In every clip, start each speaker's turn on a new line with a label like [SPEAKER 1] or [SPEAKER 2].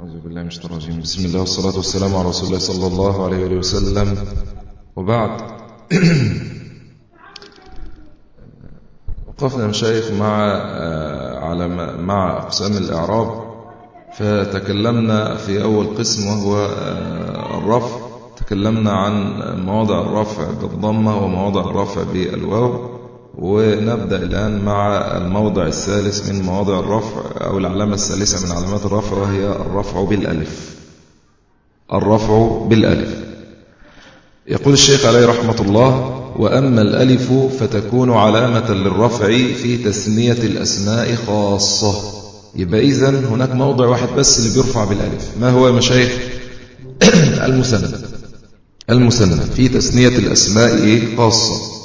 [SPEAKER 1] أعوذ بالله من الشيطان الرجيم. بسم الله والصلاة والسلام على رسول الله صلى الله عليه وسلم. وبعد. وقفنا مشايخ مع على مع أقسام الإعراب. فتكلمنا في أول قسم وهو الرفع. تكلمنا عن مواضع الرفع بالضمة ومواضع الرفع بالواو. ونبدأ الآن مع الموضع الثالث من مواضع الرفع أو العلامة الثالثة من علامات الرفع وهي الرفع بالألف. الرفع بالألف. يقول الشيخ عليه رحمة الله وأما الألف فتكون علامة للرفع في تسمية الأسماء خاصة. يبقى إذن هناك موضع واحد بس اللي بيرفع بالألف. ما هو يا مشايخ؟ المسنى المسنى في تسمية الأسماء خاصة.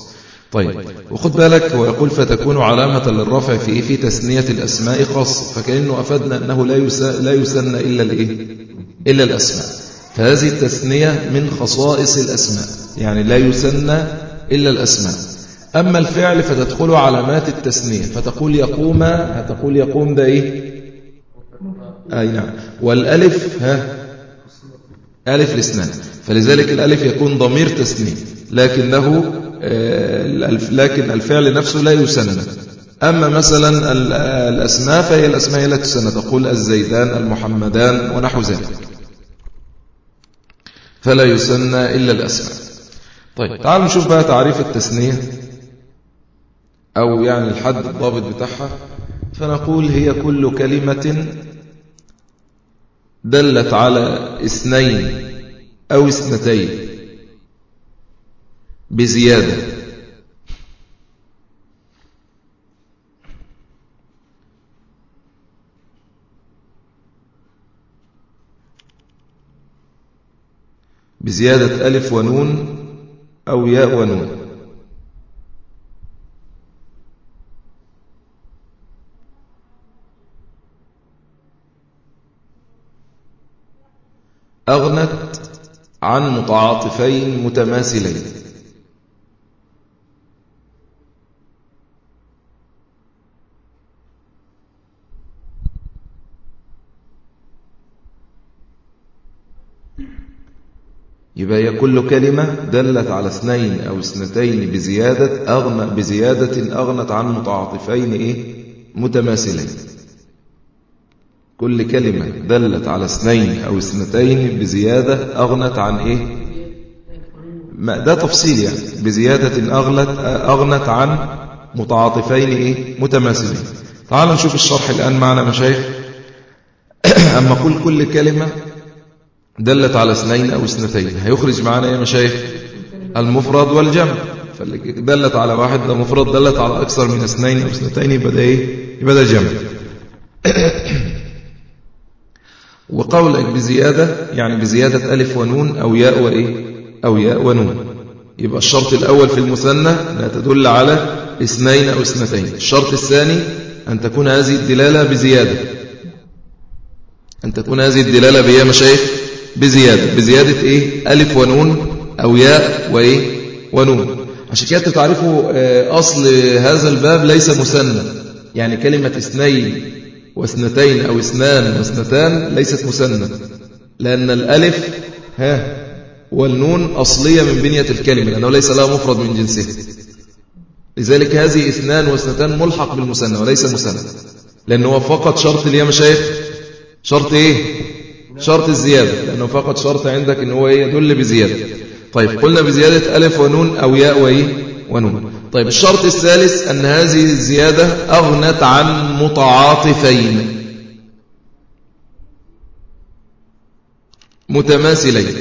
[SPEAKER 1] طيب وخد بالك هو يقول فتكون علامة للرفع في في تثنية الأسماء خاصة فكأنه أفدنا أنه لا لا يسن إلا الإيه؟ إلا الأسماء. فهذه التثنية من خصائص الأسماء يعني لا يسن إلا الأسماء. أما الفعل فتدخل علامات التثنية فتقول يقوم هتقول يقوم ده إيه أي نعم. والألف ها؟ ألف الاسنان فلذلك الألف يكون ضمير تثنية لكنه لكن الفعل نفسه لا يسنى أما مثلا الأسماء فهي الأسماء لا تسنى تقول الزيدان المحمدان ونحو ذلك. فلا يسنى إلا الأسماء. طيب تعالوا نشوف بقى تعريف التسنية أو يعني الحد الضابط بتاعها. فنقول هي كل كلمة دلت على اثنين أو اثنتين. بزيادة. بزيادة ألف ونون أو ياء ونون. أغنت عن متعاطفين متماثلين. يبقى هي كل كلمة دلت على اثنين أو اثنتين بزيادة أغنى بزيادة أغنت عن متعاطفين إيه؟ متماثلين. كل كلمة دلت على اثنين أو اثنتين بزيادة أغنت عن إيه؟ ما ده تفصيل يعني. بزيادة أغلت أغنت عن متعاطفين إيه؟ متماثلين. تعال نشوف الشرح الآن معنا مشايخ أما قل كل كلمة دلت على اثنين أو اثنتين. هيخرج معنا يا مشايخ المفرد والجمع. دلت على واحد ده مفرد دلت على أكثر من اثنين أو اثنتين يبقى ده إيه؟ يبقى ده جمع. وقولك بزيادة يعني بزيادة ألف ونون أو ياء وإيه؟ أو ياء ونون. يبقى الشرط الأول في المثنى لا تدل على اثنين أو اثنتين. الشرط الثاني أن تكون هذه الدلالة بزيادة. أن تكون هذه الدلالة بيا مشايخ. بزيادة. بزيادة إيه؟ ألف ونون أو ياء وإيه؟ ونون. عشان كده تعرفوا أصل هذا الباب ليس مثنى. يعني كلمة اثنين واثنتين أو اثنان واثنتان ليست مثنى. لأن الألف ها والنون أصلية من بنية الكلمة لأنه ليس لها مفرد من جنسه. لذلك هذه اثنان واثنتان ملحق بالمثنى وليس مثنى. لأنه فقط شرط هي مشايخ. شرط إيه؟ شرط الزيادة لأنه فقط شرط عندك إن هو يدل بزيادة. طيب قلنا بزيادة ألف ونون أو ياء وإيه؟ ونون. طيب الشرط الثالث أن هذه الزيادة أغنت عن متعاطفين. متماثلين.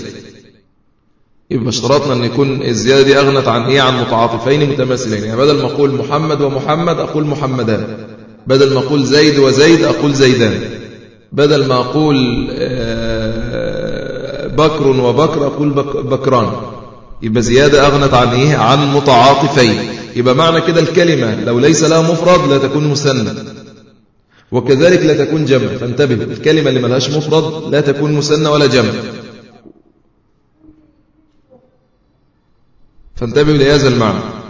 [SPEAKER 1] يبقى اشترطنا أن يكون الزيادة دي أغنت عن إيه؟ عن متعاطفين متماثلين. يعني بدل ما أقول محمد ومحمد أقول محمدان. بدل ما أقول زيد وزيد أقول زيدان. بدل ما أقول بكر وبكر أقول بكران. يبقى زيادة أغنت عن إيه؟ عن متعاطفين. يبقى معنى كده الكلمة لو ليس لها مفرد لا تكون مثنى وكذلك لا تكون جمع. فانتبه الكلمة اللي ملهاش مفرد لا تكون مثنى ولا جمع. فانتبه لهذا المعنى.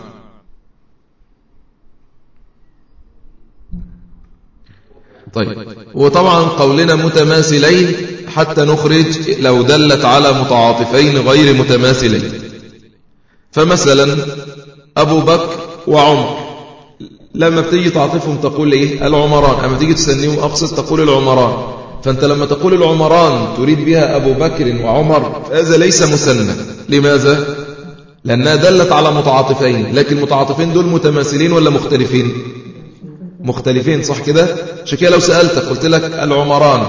[SPEAKER 1] طيب. وطبعا قولنا متماثلين حتى نخرج لو دلت على متعاطفين غير متماثلين. فمثلا أبو بكر وعمر. لما بتيجي تعطفهم تقول إيه؟ العمران. أما تيجي تسنيهم أقصد تقول العمران. فأنت لما تقول العمران تريد بها أبو بكر وعمر فهذا ليس مسنى لماذا؟ لأنها دلت على متعاطفين. لكن المتعاطفين دول متماثلين ولا مختلفين؟ مختلفين صح كده؟ عشان كده لو سألتك قلت لك العمران.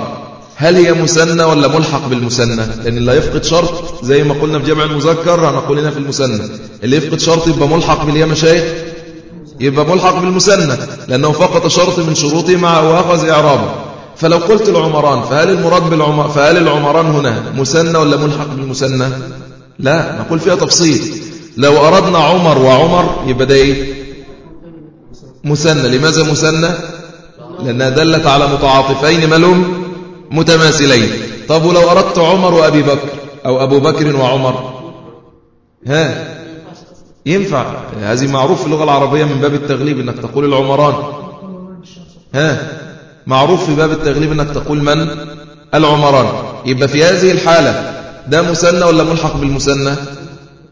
[SPEAKER 1] هل هي مسنة ولا ملحق بالمسنة؟ لأن اللي يفقد شرط زي ما قلنا في جمع المذكر هنقول هنا في المسنة. اللي يفقد شرط يبقى ملحق باليا مشايخ؟ يبقى ملحق بالمسنة لأنه فقط شرط من شروطه مع وأخذ إعرابه. فلو قلت العمران فهل المراد بالعمر فهل العمران هنا مسنة ولا ملحق بالمسنة؟ لا نقول فيها تفصيل. لو أردنا عمر وعمر يبقى ده إيه؟ مسنة. لماذا مسنة؟ لأنها دلت على متعاطفين ملهم متماثلين. طب ولو أردت عمر وأبي بكر أو أبو بكر وعمر؟ ها؟ ينفع. هذه معروف في اللغة العربية من باب التغليب أنك تقول العمران. ها؟ معروف في باب التغليب أنك تقول من؟ العمران. يبقى في هذه الحالة ده مسنى ولا ملحق بالمسنى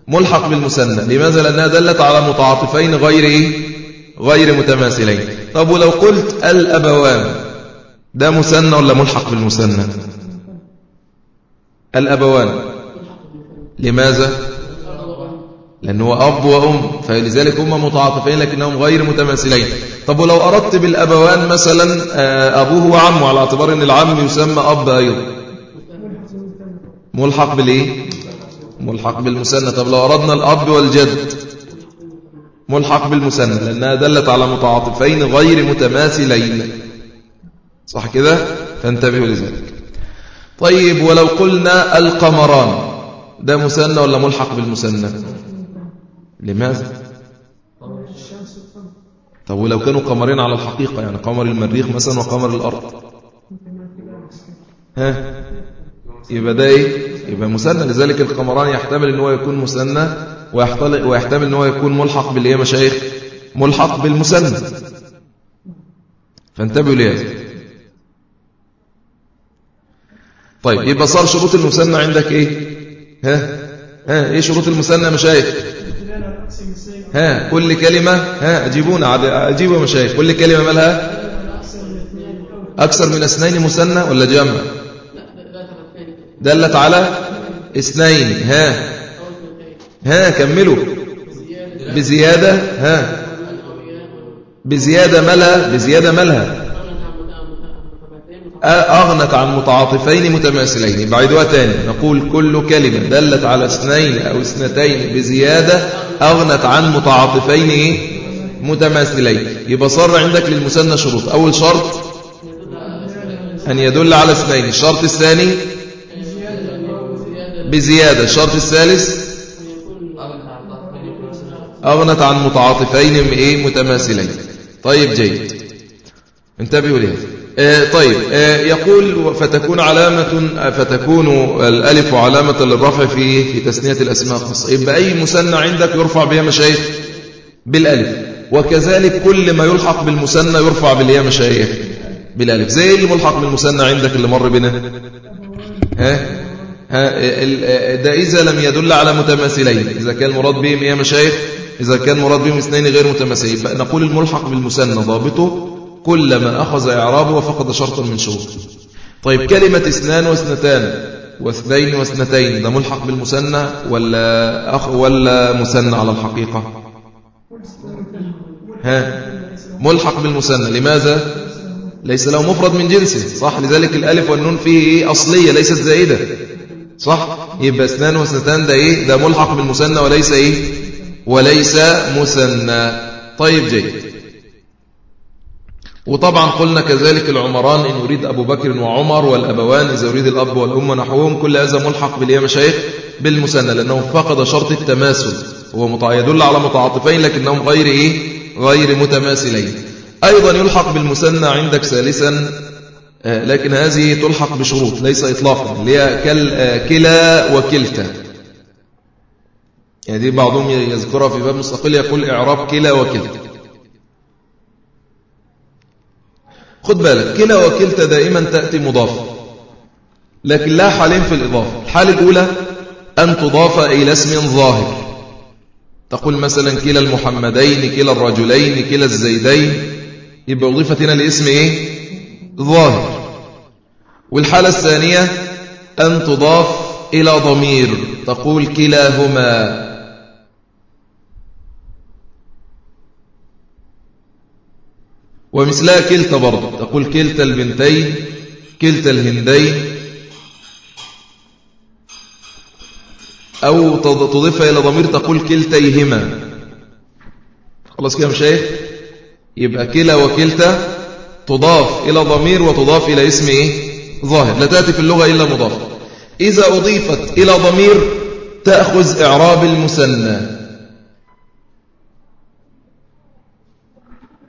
[SPEAKER 1] ملحق بالمسنى لماذا؟ لأنها دلت على متعاطفين غير إيه؟ غير متماثلين. طب ولو قلت الأبوان ده مسنى ولا ملحق بالمسنى؟ الأبوان. لماذا؟ لأنه أب وأم فلذلك هم متعاطفين لكنهم غير متماثلين. طب ولو أردت بالأبوان مثلا آه، أبوه وعمه على اعتبار أن العم يسمى أب أيضا. ملحق بالإيه؟ ملحق بالمسنى. طب لو أردنا الأب والجد ملحق بالمسنى لأنها دلت على متعاطفين غير متماثلين. صح كده؟ فانتبهوا لذلك. طيب ولو قلنا القمران ده مسنى ولا ملحق بالمسنى لماذا؟ طب ولو كانوا قمرين على الحقيقة يعني قمر المريخ مثلا وقمر الأرض. ها؟ يبقى ده إيه؟ يبقى مسنى لذلك القمران يحتمل إن هو يكون مسنى ويحتمل إن هو يكون ملحق بالايه مشايخ ملحق بالمسنى فانتبهوا لهذا طيب يبقى صار شروط المسنى عندك إيه؟ ها؟ ها؟ إيه شروط المسنى مشايخ؟ ها؟ كل كلمة؟ ها؟ أجيبونا أجيبوا مشايخ. كل كلمة مالها؟ أكثر من اثنين مثنى ولا جمع؟ دلت على اثنين ها؟ ها كملوا. بزيادة ها. بزيادة مالها بزيادة مالها. أغنت عن متعاطفين متماثلين. بعيدها تاني. نقول كل كلمة دلت على اثنين أو اثنتين بزيادة أغنت عن متعاطفين؟ متماثلين. يبقى صار عندك للمثنى شروط. أول شرط أن يدل على اثنين. الشرط الثاني بزيادة. الشرط الثالث أغنت عن متعاطفين إيه؟ متماثلين. طيب جيد. انتبهوا لهذا آه طيب آه يقول فتكون علامة فتكون الألف علامة للرفع في في تسنية الأسماء الخاصة يبقى أي مسنى عندك يرفع بها مشايخ؟ بالألف. وكذلك كل ما يلحق بالمسنى يرفع بالياء مشايخ. بالألف. زي اللي ملحق بالمسنى عندك اللي مر بنا. ها؟ ها ده إذا لم يدل على متماثلين. إذا كان مراد بهم يا مشايخ إذا كان مراد بهم اثنين غير متماثلين نقول الملحق بالمسنى ضابطه كلما أخذ إعرابه وفقد شرطا من شروطه. طيب كلمة اثنان واثنتان. واثنين واثنتين ده ملحق بالمثنى ولا أخ ولا مثنى على الحقيقة؟ ها؟ ملحق بالمثنى لماذا؟ ليس له مفرد من جنسه. صح؟ لذلك الألف والنون فيه إيه؟ أصلية ليست زائدة. صح؟ يبقى اثنان واثنتان ده إيه؟ ده ملحق بالمثنى وليس إيه؟ وليس مثنى طيب جيد. وطبعا قلنا كذلك العمران إن يريد أبو بكر وعمر والأبوان إذا يريد الأب والأم نحوهم كل هذا ملحق باليا مشايخ بالمسنى لأنه فقد شرط التماثل هو يدل على متعاطفين لكنهم غير إيه؟ غير متماثلين. أيضا يلحق بالمسنى عندك ثالثا آه، لكن هذه تلحق بشروط ليس إطلاقا اللي هي آه، كلا وكلتا. يعني دي بعضهم يذكرها في باب مستقل يقول إعراب كلا وكلتا. خد بالك كلا وكلتا دائما تأتي مضافة لكن لها حالين في الإضافة. الحالة الأولى أن تضاف إلى اسم ظاهر. تقول مثلا كلا المحمدين كلا الرجلين كلا الزيدين. يبقى أضيفت هنا لاسم إيه؟ ظاهر. والحالة الثانية أن تضاف إلى ضمير. تقول كلاهما. ومثلها كلتا برضه تقول كلتا البنتين كلتا الهندين. أو تضيفها إلى ضمير تقول كلتيهما. خلاص كده مشايخ يبقى كلا وكلتا تضاف إلى ضمير وتضاف إلى اسم إيه؟ ظاهر. لا تأتي في اللغة إلا مضاف. إذا أضيفت إلى ضمير تأخذ إعراب المثنى.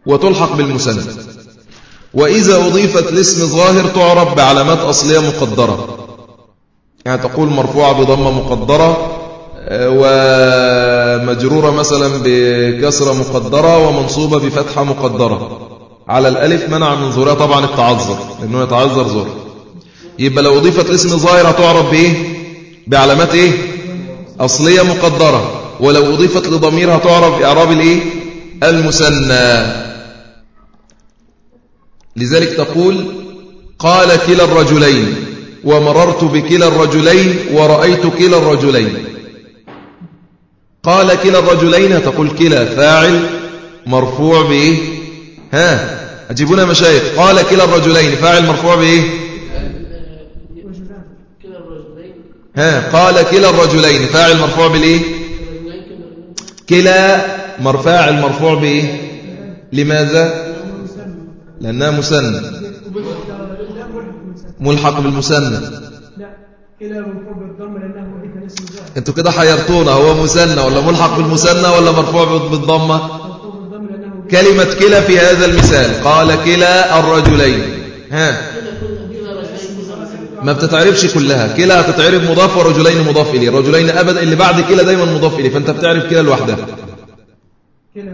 [SPEAKER 1] وتلحق بالمثنى وإذا أضيفت لاسم ظاهر تعرب بعلامات أصلية مقدرة. يعني تقول مرفوعة بضمة مقدرة ومجرورة مثلا بكسرة مقدرة ومنصوبة بفتحة مقدرة. على الألف منع من ظهورها طبعا التعذر لأنه يتعذر ظهر. يبقى لو أضيفت لاسم ظاهر هتعرب بإيه؟ بعلامات إيه؟ أصلية مقدرة. ولو أضيفت لضمير هتعرب بإعراب الإيه؟ المثنى. لذلك تقول قال كلا الرجلين ومررت بكلا الرجلين ورأيت كلا الرجلين. قال كلا الرجلين تقول كلا فاعل مرفوع بإيه؟ ها أجيبونا مشايخ. قال كلا الرجلين فاعل مرفوع بإيه؟ ها قال كلا الرجلين فاعل مرفوع بالإيه كلا مرفاعل مرفوع بإيه؟ لماذا؟ لأنها مسنة. ملحق بالمسنة. أنتوا كده حيرتونا هو مسنة ولا ملحق بالمسنة ولا مرفوع بالضمة؟ كلمة كلا في هذا المثال. قال كلا الرجلين. ها؟ ما بتتعرفش كلها. كلا هتتعرف مضاف ورجلين مضاف إليه. الرجلين أبدا اللي بعد كلا دايما مضاف إليه. فأنت بتعرف كلا لوحدها.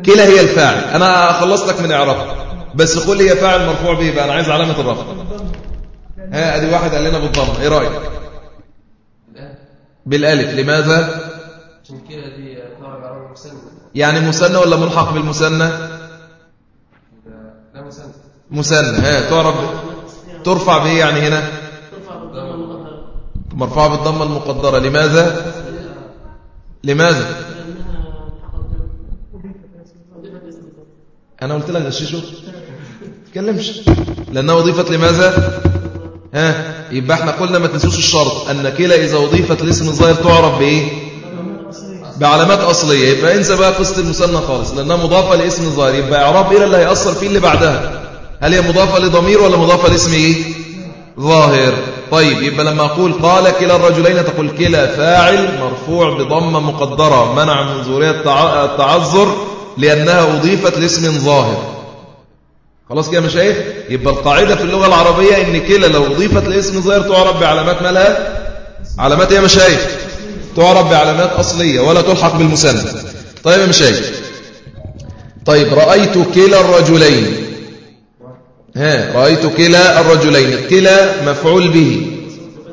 [SPEAKER 1] كلا هي الفاعل. أنا خلصتك من إعرابها بس قول لي هي فاعل مرفوع به بقى أنا عايز علامة الرفع. ها أدي واحد قال لنا بالضم إيه رأيك؟ بالألف لماذا؟ عشان كده دي تعرب مسنى يعني مسنى ولا ملحق بالمسنى لا مسنى مسنى ها تعرب ترفع بايه يعني هنا؟ مرفوعه بالضمه المقدرة لماذا؟ لماذا؟ أنا قلت لك غششه تكلمش لأنها اضيفت لماذا؟ ها؟ يبقى إحنا قلنا ما تنسوش الشرط. أن كلا إذا أضيفت لاسم الظاهر تعرف بإيه؟ بعلامات أصلية. يبقى انسى بقى قصة المثنى خالص. لأنها مضافة لاسم الظاهر. يبقى إعراب إلى اللي هيأثر فيه اللي بعدها. هل هي مضافة لضمير ولا مضافة لاسم إيه؟ ظاهر. طيب يبقى لما أقول قال كلا الرجلين تقول كلا فاعل مرفوع بضمة مقدرة. منع من ظهورية التعذر لأنها أضيفت لاسم ظاهر. خلاص كده مشايخ يبقى القاعدة في اللغة العربية إن كلا لو اضيفت لاسم ظاهر تعرب بعلامات مالها علامات يا مشايخ؟ تعرب بعلامات أصلية ولا تلحق بالمسند. طيب يا مشايخ. طيب رأيت كلا الرجلين. ها رأيت كلا الرجلين. كلا مفعول به.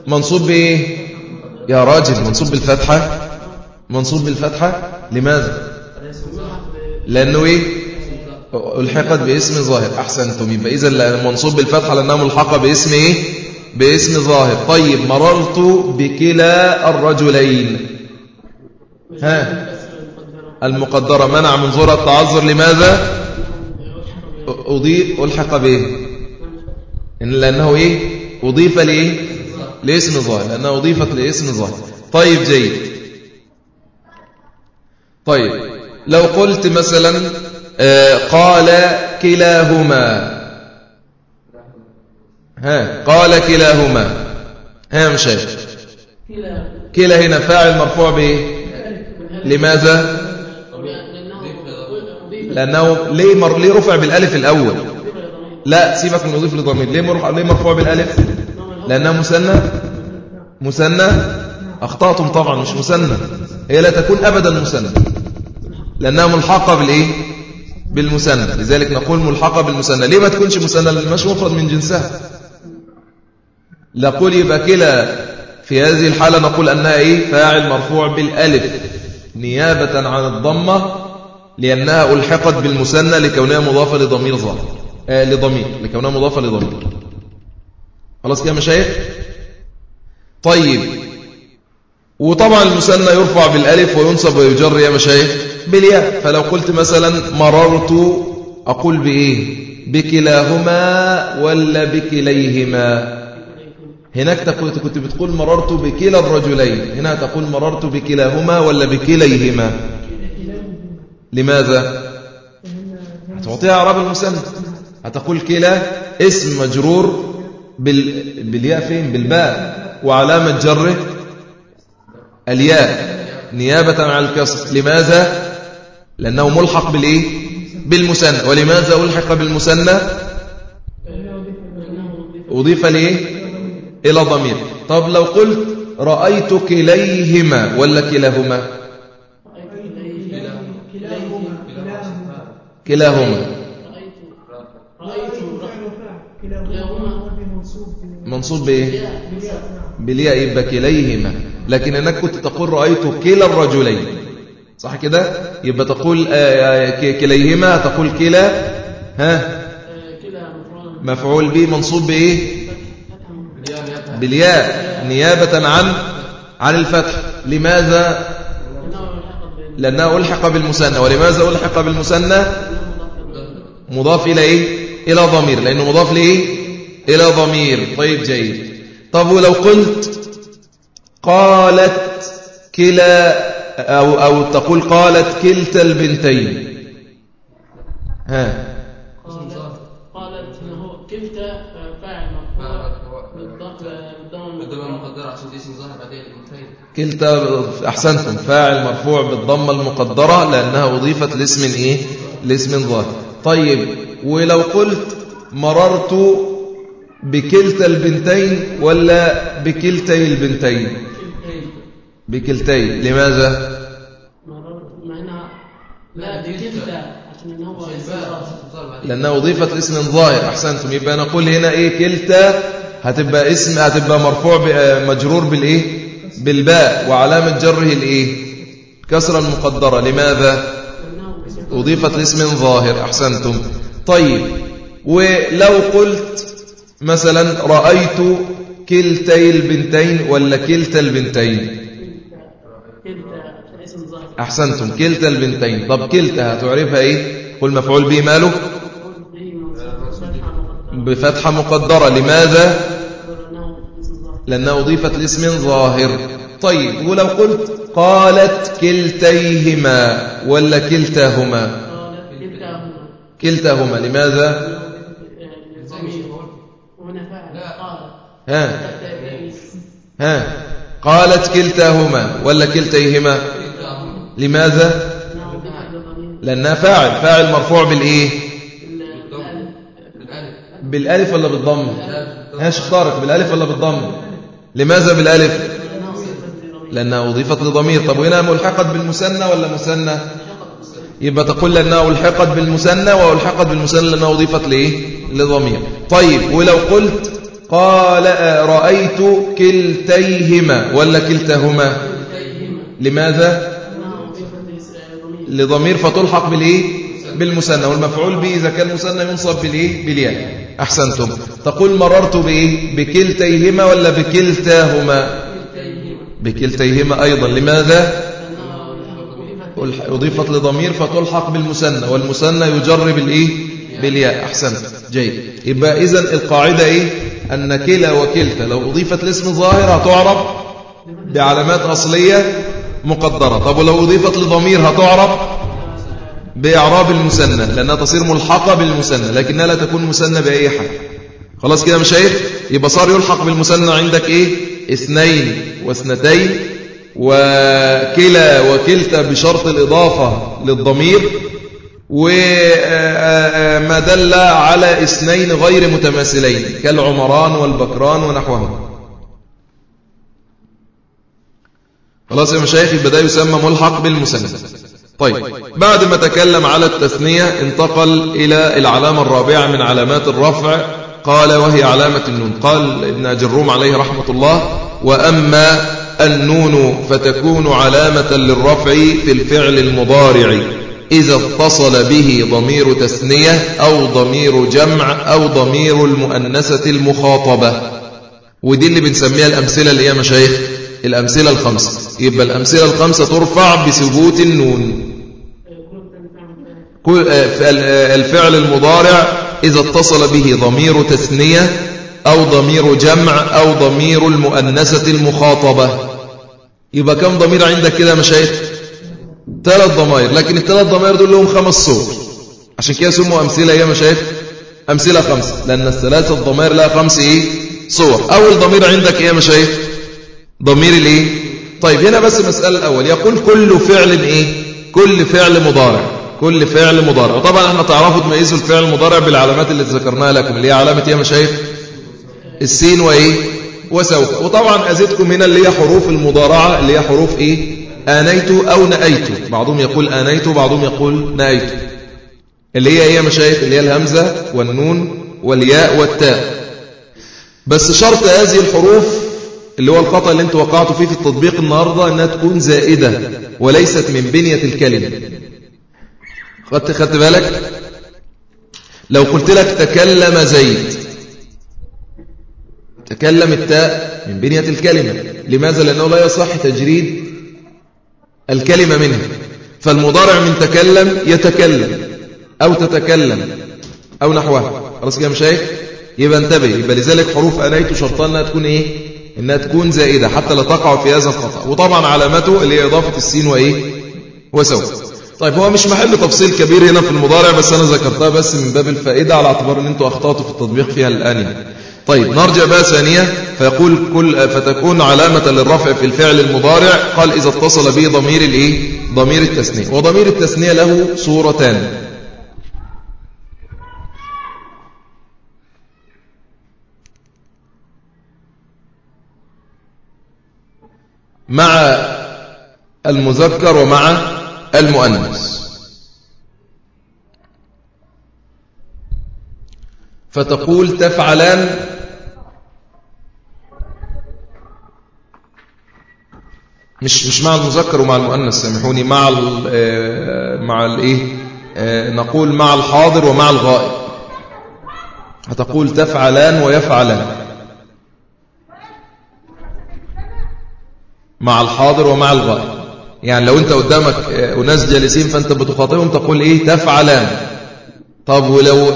[SPEAKER 1] منصوب بايه يا راجل منصوب بالفتحة؟ منصوب بالفتحة؟ لماذا؟ لأنه إيه؟ ألحقت باسم ظاهر. أحسنتم. يبقى إذا المنصوب بالفتحة لأنها ملحقة باسم إيه؟ باسم ظاهر. طيب مررت بكلا الرجلين. ها؟ المقدرة. منع من ظهر التعذر. لماذا؟ أضيف ألحق به. لأنه إيه؟ أضيف لإيه؟ لاسم ظاهر. لأنه أضيفت لاسم ظاهر. طيب جيد. طيب لو قلت مثلا قال كلاهما. ها قال كلاهما. ها مش كلا هنا فاعل مرفوع بايه لماذا؟ لأنه ليه مر... ليه رفع بالألف الأول؟ لا سيبك من نضيف لضمير ليه مرفوع ليه مرفوع بالألف؟ لأنها مثنى مثنى أخطأتم طبعا مش مثنى هي لا تكون ابدا مثنى لأنها ملحقة بالإيه؟ بالمثنى. لذلك نقول ملحقة بالمثنى. ليه ما تكونش مثنى؟ مش مفرد من جنسها. نقول يبقى كلا في هذه الحالة نقول أنها إيه؟ فاعل مرفوع بالألف. نيابة عن الضمة لأنها ألحقت بالمثنى لكونها مضافة لضمير ظاهر. آه لضمير. لكونها مضافة لضمير. خلاص كده مشايخ؟ طيب. وطبعا المثنى يرفع بالألف وينصب ويجر يا مشايخ. بالياء. فلو قلت مثلا مررت أقول بإيه؟ بكلاهما ولا بكليهما. هناك كنت بتقول مررت بكلا الرجلين. هنا تقول مررت بكلاهما ولا بكليهما. لماذا؟ هتعطيها أعراب المثنى هتقول كلا اسم مجرور بال... بالياء فين؟ بالباء. وعلامة جره الياء. نيابة عن الكسر لماذا؟ لأنه ملحق بالإيه؟ بالمثنى ولماذا ألحق بالمثنى أضيف ليه إلى ضمير. طب لو قلت رأيت كليهما ولا كلاهما؟ كلاهما. منصوب بإيه؟ بالياء. يبقى كليهما. لكن أنك كنت تقول رأيت كلا الرجلين. صح كده؟ يبقى تقول آه، آه، كليهما تقول كلا ها؟ مفعول به منصوب بإيه؟ بالياء. نيابة عن عن الفتح. لماذا؟ لأنه ألحق بالمثنى. ولماذا ألحق بالمثنى؟ مضاف إلى إيه؟ إلى ضمير. لأنه مضاف لإيه؟ إلى ضمير. طيب جيد. طب ولو قلت قالت كلا أو, أو تقول قالت كلتا البنتين.
[SPEAKER 2] ها. قالت انه كلتا فاعل
[SPEAKER 1] كلتا أحسنتم فاعل مرفوع بالضمة المقدرة لأنها أضيفت لاسم إيه؟ لاسم ظاهر. طيب ولو قلت مررت بكلتا البنتين ولا بكلتي البنتين؟ بكلتي لماذا؟
[SPEAKER 2] لا بكلتا
[SPEAKER 1] لأنها أضيفت اسم ظاهر. أحسنتم. يبقى نقول هنا إيه؟ كلتا. هتبقى اسم هتبقى مرفوع مجرور بالإيه؟ بالباء. وعلامة جره الإيه؟ كسرة المقدرة لماذا؟ أضيفت لاسم ظاهر. أحسنتم. طيب. ولو قلت مثلا رأيت كلتي البنتين ولا كلتا البنتين؟ أحسنتم كلتا البنتين طب كلتا هتعرفها إيه قل مفعول به ماله بفتحة مقدرة لماذا لأنها أضيفت لاسم ظاهر طيب ولو قلت قالت كلتيهما ولا كلتاهما كلتاهما لماذا ها ها قالت كلتاهما ولا كلتيهما؟ لماذا؟ لأنها فاعل فاعل مرفوع بالإيه؟ بالألف ولا بالضم؟ ها شيخ طارق بالألف ولا بالضم؟ لماذا بالألف؟ لأنها أضيفت لضمير. طب وهنا ملحقت بالمثنى ولا مثنى؟ يبقى تقول لأنها ألحقت بالمثنى وألحقت بالمثنى لأنها أضيفت لإيه؟ لضمير. طيب ولو قلت قال رأيت كلتيهما ولا كلتهما لماذا؟ لضمير فتلحق بالإيه؟ بالمثنى والمفعول به إذا كان مثنى ينصب بالإيه؟ بالياء. أحسنتم. تقول مررت بإيه؟ بكلتيهما ولا بكلتاهما؟ بكلتيهما أيضا. لماذا؟ أضيفت لضمير فتلحق بالمثنى والمثنى يجر بالإيه؟ بالياء أحسنت جيد. يبقى إذن القاعدة إيه؟ أن كلا وكلتا. لو أضيفت لاسم ظاهر هتعرب بعلامات أصلية مقدرة. طب ولو أضيفت لضمير هتعرب بإعراب المثنى لأنها تصير ملحقة بالمثنى لكنها لا تكون مثنى بأي حال خلاص كده مشايخ؟ يبقى صار يلحق بالمثنى عندك إيه؟ اثنين واثنتين. وكلا وكلتا بشرط الإضافة للضمير. وما دل على اثنين غير متماثلين كالعمران والبكران ونحوهم. خلاص يا مشايخ ده يسمى ملحق بالمسند. طيب بعد ما تكلم على التثنية انتقل إلى العلامة الرابعة من علامات الرفع. قال وهي علامة النون. قال ابن أجروم عليه رحمة الله وأما النون فتكون علامة للرفع في الفعل المضارع. إذا اتصل به ضمير تثنية أو ضمير جمع أو ضمير المؤنسة المخاطبة. ودي اللي بنسميها الأمثلة اللي هي مشايخ الأمثلة الخمسة. يبقى الأمثلة الخمسة ترفع بثبوت النون. الفعل المضارع إذا اتصل به ضمير تثنية أو ضمير جمع أو ضمير المؤنسة المخاطبة. يبقى كم ضمير عندك كده مشايخ؟ ثلاث ضمائر لكن الثلاث ضمائر دول لهم خمس صور عشان كده سموا أمثلة يا مشايخ. أمثلة خمسة لأن الثلاثة الضمائر لها خمس إيه؟ صور أول ضمير عندك إيه يا مشايخ؟ ضمير الإيه؟ طيب هنا بس المسألة الأول. يقول كل فعل إيه؟ كل فعل مضارع. كل فعل مضارع. وطبعا إحنا تعرفوا تميزوا الفعل المضارع بالعلامات اللي ذكرناها لكم اللي هي علامة إيه يا مشايخ؟ السين وإيه؟ وسوف. وطبعا ازيدكم هنا اللي هي حروف المضارعة اللي هي حروف إيه؟ آنيت أو نأيت. بعضهم يقول آنيت وبعضهم يقول نأيت. اللي هي يا مشايخ اللي هي الهمزة والنون والياء والتاء. بس شرط هذه الحروف اللي هو الخطأ اللي انت وقعتوا فيه في التطبيق النهاردة إنها تكون زائدة وليست من بنية الكلمة. خدت خدت بالك؟ لو قلت لك تكلم زيد تكلم التاء من بنية الكلمة لماذا؟ لأنه لا يصح تجريد الكلمة منها فالمضارع من تكلم يتكلم أو تتكلم أو نحوها خلاص كده مشايخ؟ يبقى انتبه يبقى لذلك حروف أنيت شرطان أنها تكون إيه؟ إنها تكون زائدة حتى لا تقع في هذا الخطأ. وطبعا علامته اللي هي إضافة السين وإيه؟ وسوف طيب هو مش محل تفصيل كبير هنا في المضارع بس أنا ذكرتها بس من باب الفائدة على اعتبار أن أنتوا أخطأتوا في التطبيق فيها الآن يعني. طيب نرجع بقى ثانية. فيقول كل فتكون علامة للرفع في الفعل المضارع. قال إذا اتصل به ضمير الإيه؟ ضمير التثنية. وضمير التثنية له صورتان. مع المذكر ومع المؤنث. فتقول تفعلان مش مش مع المذكر ومع المؤنث سامحوني مع ال آه، مع الايه آه، نقول مع الحاضر ومع الغائب. هتقول تفعلان ويفعلان. مع الحاضر ومع الغائب. يعني لو انت قدامك آه، أناس جالسين فانت بتخاطبهم تقول إيه؟ تفعلان. طب ولو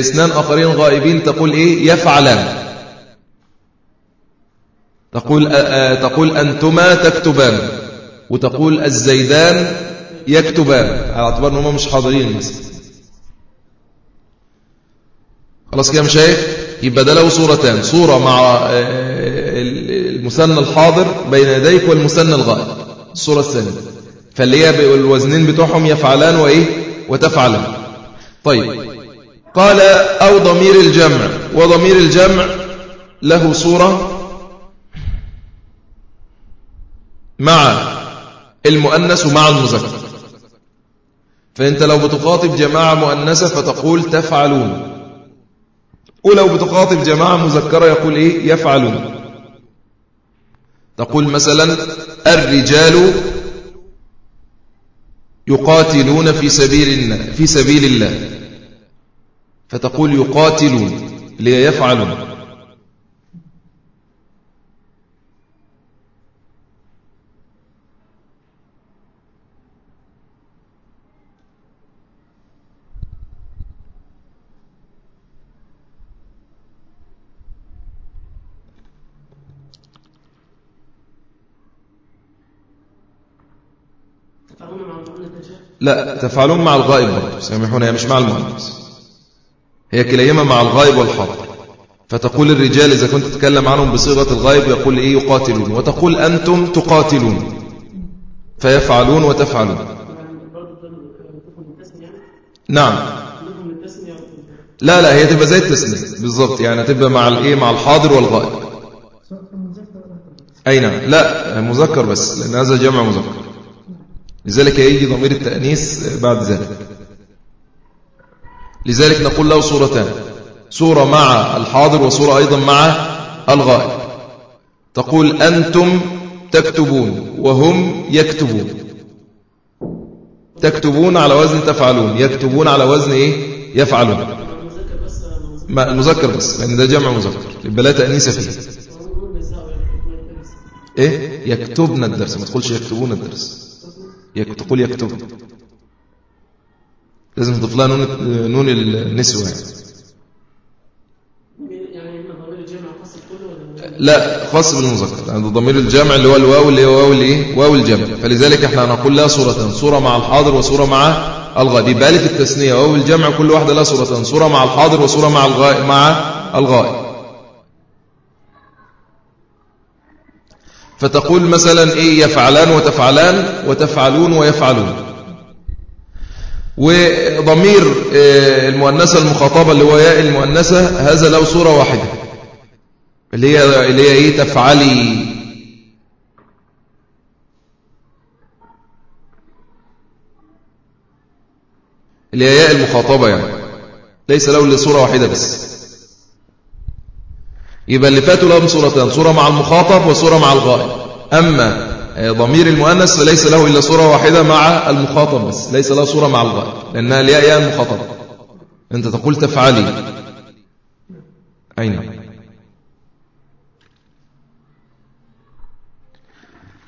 [SPEAKER 1] إثنان آخرين غائبين تقول إيه؟ يفعلان. تقول تقول أنتما تكتبان وتقول الزيدان يكتبان. على اعتبار إنهم مش حاضرين مثلا. خلاص كده مشايخ يبقى ده له صورتان. صورة مع المثنى الحاضر بين يديك والمثنى الغائب. الصورة الثانية. فاللي هي الوزنين بتوعهم يفعلان وإيه؟ وتفعلان. طيب. قال أو ضمير الجمع. وضمير الجمع له صورة مع المؤنث ومع المذكر. فأنت لو بتخاطب جماعة مؤنثة فتقول تفعلون. ولو بتخاطب جماعة مذكرة يقول إيه؟ يفعلون. تقول مثلا الرجال يقاتلون في سبيل الله في سبيل الله. فتقول يقاتلون ليفعلون. لا تفعلون مع الغائب برضه سامحونا هي مش مع المؤنث هي كليهما مع الغائب والحاضر فتقول الرجال إذا كنت تتكلم عنهم بصيغة الغائب يقول إيه يقاتلون وتقول أنتم تقاتلون. فيفعلون وتفعلون. نعم. لا لا هي تبقى زي التسنية بالضبط يعني تبقى مع الإيه؟ مع الحاضر والغائب. أي نعم. لا مذكر بس لأن هذا جمع مذكر. لذلك يجي ضمير التأنيث بعد ذلك. لذلك نقول له صورتان صورة مع الحاضر وصورة أيضا مع الغائب. تقول أنتم تكتبون وهم يكتبون. تكتبون على وزن تفعلون. يكتبون على وزن إيه؟ يفعلون. ما المذكر بس لأن ده جمع مذكر. يبقى لا تأنيس فيه. إيه؟ يكتبن الدرس. ما تقولش يكتبون الدرس. تقول يكتبن لازم تضيف لها نون نون النسوة يعني لا خاص بالمذكر. يعني ضمير الجمع اللي هو الواو اللي هو واو الايه؟ واو الجمع. فلذلك إحنا هنقول لها صورتين صورة مع الحاضر وصورة مع الغائب يبقى في التثنية. واو الجمع كل واحدة لها صورتين صورة مع الحاضر وصورة مع الغائب مع الغائب فتقول مثلا إيه يفعلان وتفعلان وتفعلون ويفعلون. وضمير آه، المؤنثة المخاطبة اللي هو ياء المؤنثة هذا له صورة واحدة اللي هي اللي هي إيه تفعلي. اللي هي ياء المخاطبة يعني ليس له إلا صورة واحدة بس. يبقى اللي فاتوا لهم صورتان صورة مع المخاطب وصورة مع الغائب. أما ضمير المؤنث فليس له إلا صورة واحدة مع المخاطب بس ليس له صورة مع الغائب لأنها الياء ياء المخاطب أنت تقول تفعلي. أين؟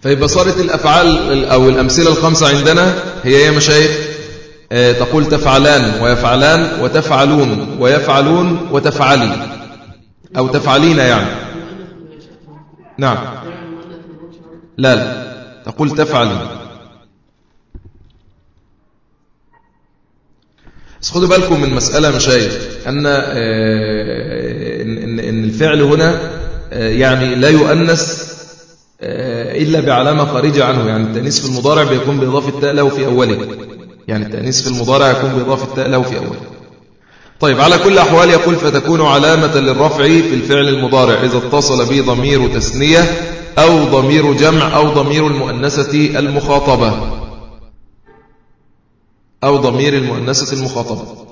[SPEAKER 1] فيبقى صارت الأفعال أو الأمثلة الخمسة عندنا هي يا مشايخ آه، تقول تفعلان ويفعلان وتفعلون ويفعلون وتفعلي. أو تفعلين يعني. نعم. لا لا. تقول تفعل بس خدوا بالكم من مسألة مشايخ أن آه، إن الفعل هنا آه، يعني لا يؤنس آه، إلا بعلامة خارجة عنه. يعني التأنيس في المضارع بيكون بإضافة التاء له في أوله. يعني التأنيس في المضارع يكون بإضافة التاء له في أوله. طيب على كل أحوال يقول فتكون علامة للرفع في الفعل المضارع إذا اتصل به ضمير تسنية أو ضمير جمع أو ضمير المؤنسة المخاطبة. أو ضمير المؤنسة المخاطبة.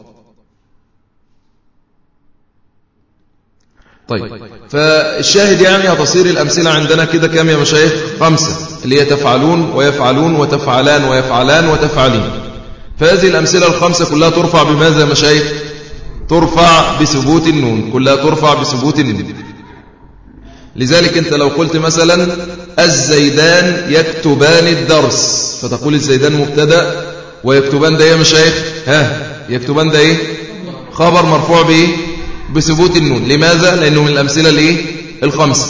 [SPEAKER 1] طيب فالشاهد يعني هتصير الأمثلة عندنا كده كام يا مشايخ؟ خمسة اللي هي تفعلون ويفعلون وتفعلان ويفعلان وتفعلين. فهذه الأمثلة الخمسة كلها ترفع بماذا يا مشايخ؟ ترفع بثبوت النون. كلها ترفع بثبوت النون. لذلك أنت لو قلت مثلا الزيدان يكتبان الدرس. فتقول الزيدان مبتدا ويكتبان ده يا مشايخ؟ ها يكتبان ده إيه؟ خبر مرفوع بايه بثبوت النون. لماذا؟ لأنه من الأمثلة الايه الخمسه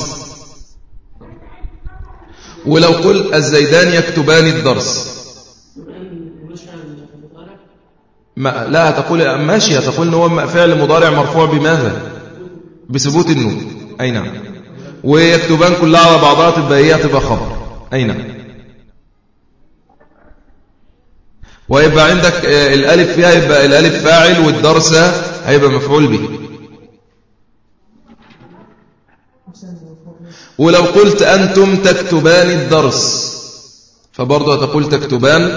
[SPEAKER 1] ولو قلت الزيدان يكتبان الدرس ما لا تقول ماشي تقول إن هو فعل مضارع مرفوع بماذا؟ بثبوت النون. أي نعم. ويكتبان كلها على بعضها تبقى هي تبقى خبر. أي نعم. ويبقى عندك آه، الألف فيها يبقى الألف فاعل والدرس هيبقى مفعول به. ولو قلت أنتم تكتبان الدرس فبرضه هتقول تكتبان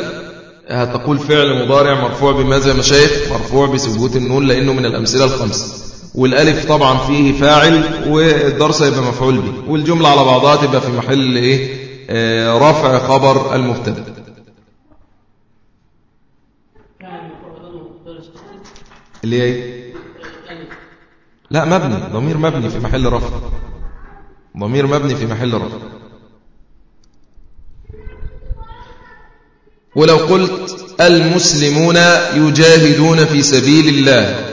[SPEAKER 1] هتقول فعل مضارع مرفوع بماذا يا مشايخ؟ مرفوع بثبوت النون لأنه من الأمثلة الخمسة والألف طبعا فيه فاعل والدرس يبقى مفعول به. والجملة على بعضها تبقى في محل إيه؟ آه رفع خبر المبتدأ. اللي إيه؟ لا مبني. ضمير مبني في محل رفع. ضمير مبني في محل رفع. ولو قلت المسلمون يجاهدون في سبيل الله.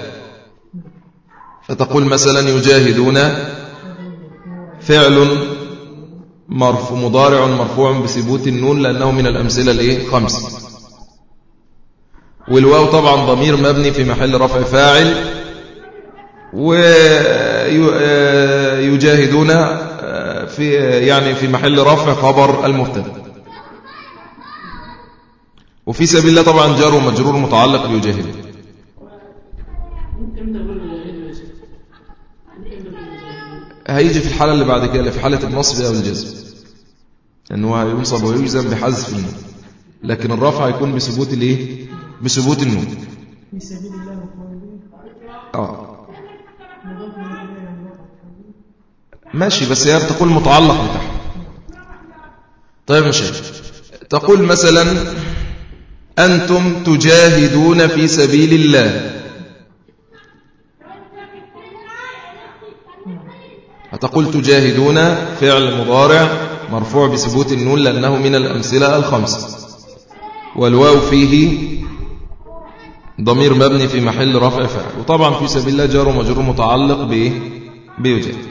[SPEAKER 1] فتقول مثلا يجاهدون فعل مرفوع مضارع مرفوع بثبوت النون لأنه من الأمثلة الإيه؟ خمس. والواو طبعا ضمير مبني في محل رفع فاعل. ويجاهدون في يعني في محل رفع خبر المبتدأ. وفي سبيل الله طبعا جار ومجرور متعلق بيجاهدون هيجي في الحالة اللي بعد كده في حالة النصب أو الجزم. أنه هينصب ويجزم بحذف النون. لكن الرفع هيكون بثبوت الإيه؟ بثبوت النون. آه. ماشي بس هي بتقول متعلق بتحت. طيب مش تقول مثلا أنتم تجاهدون في سبيل الله. فتقول تجاهدون فعل مضارع مرفوع بثبوت النون لأنه من الأمثلة الخمسة والواو فيه ضمير مبني في محل رفع فعل. وطبعا في سبيل الله جار ومجرور متعلق به بيجاهد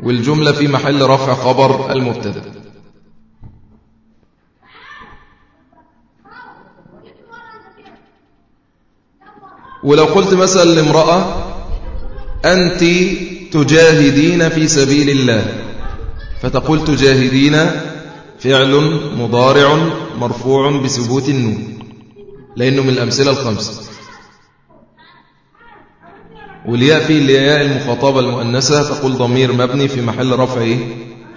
[SPEAKER 1] والجملة في محل رفع خبر المبتدأ. ولو قلت مثلا لامرأة أنت تجاهدين في سبيل الله. فتقول تجاهدين فعل مضارع مرفوع بثبوت النون لأنه من الأمثلة الخمسة والياء في الياء المخاطبة المؤنثة تقول ضمير مبني في محل رفع إيه؟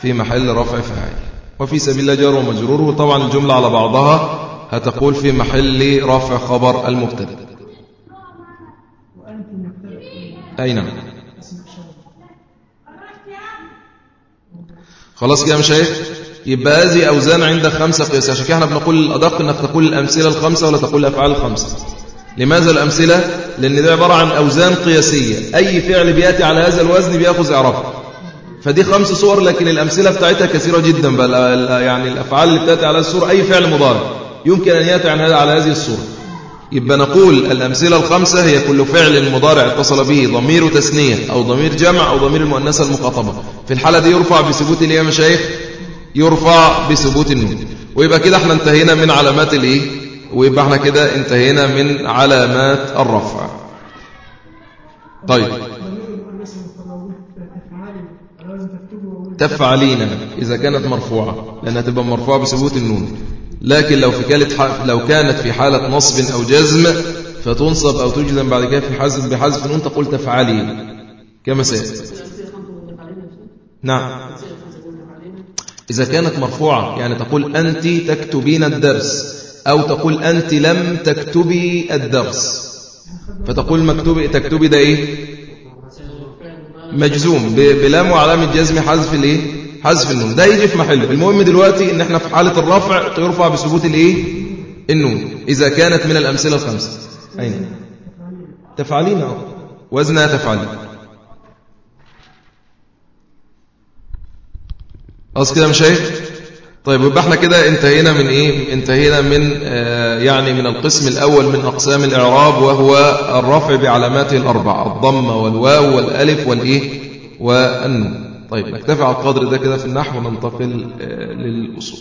[SPEAKER 1] في محل رفع فاعل. وفي سبيل الله جار ومجرور وطبعا الجملة على بعضها هتقول في محل رفع خبر المبتدأ. أي نعم خلاص كده مش يبقى هذه أوزان عندك خمسة قياس. عشان كده إحنا بنقول الأدق أنك تقول الأمثلة الخمسة ولا تقول الأفعال الخمسة لماذا الأمثلة؟ لأن ده عبارة عن أوزان قياسية. أي فعل بيأتي على هذا الوزن بيأخذ إعرابه فدي خمس صور لكن الأمثلة بتاعتها كثيرة جدا. بل يعني الأفعال اللي بتأتي على الصورة أي فعل مضارع يمكن أن يأتي على هذه الصورة. يبقى نقول الأمثلة الخمسة هي كل فعل مضارع اتصل به ضمير تسنية أو ضمير جمع أو ضمير المؤنثة المخاطبة. في الحالة دي يرفع بثبوت يا مشايخ يرفع بثبوت النون. ويبقى كده إحنا انتهينا من علامات الايه؟ ويبقى إحنا كده انتهينا من علامات الرفع. طيب. تفعلين إذا كانت مرفوعة لأنها تبقى مرفوعة بثبوت النون. لكن لو في كانت لو كانت في حالة نصب أو جزم فتنصب أو تجزم بعد كده في حذف بحذف النون تقول تفعلين كما سيأتي. نعم. إذا كانت مرفوعة يعني تقول أنت تكتبين الدرس أو تقول أنت لم تكتبي الدرس. فتقول مكتوب تكتبي ده إيه؟ مجزوم بلام وعلامة جزم حذف الإيه؟ حذف النون. ده يجي في محله. المهم دلوقتي إن إحنا في حالة الرفع يرفع بثبوت الإيه؟ النون. إذا كانت من الأمثلة الخمسة. أين؟ تفعلين وزنها تفعلين. خلاص كده مش طيب يبقى إحنا كده انتهينا من إيه؟ انتهينا من آه يعني من القسم الأول من أقسام الإعراب وهو الرفع بعلاماته الاربع الضمة والواو والألف والإيه؟ والنون. طيب نكتفي على القدر ده كده في النحو وننتقل آه للأصول.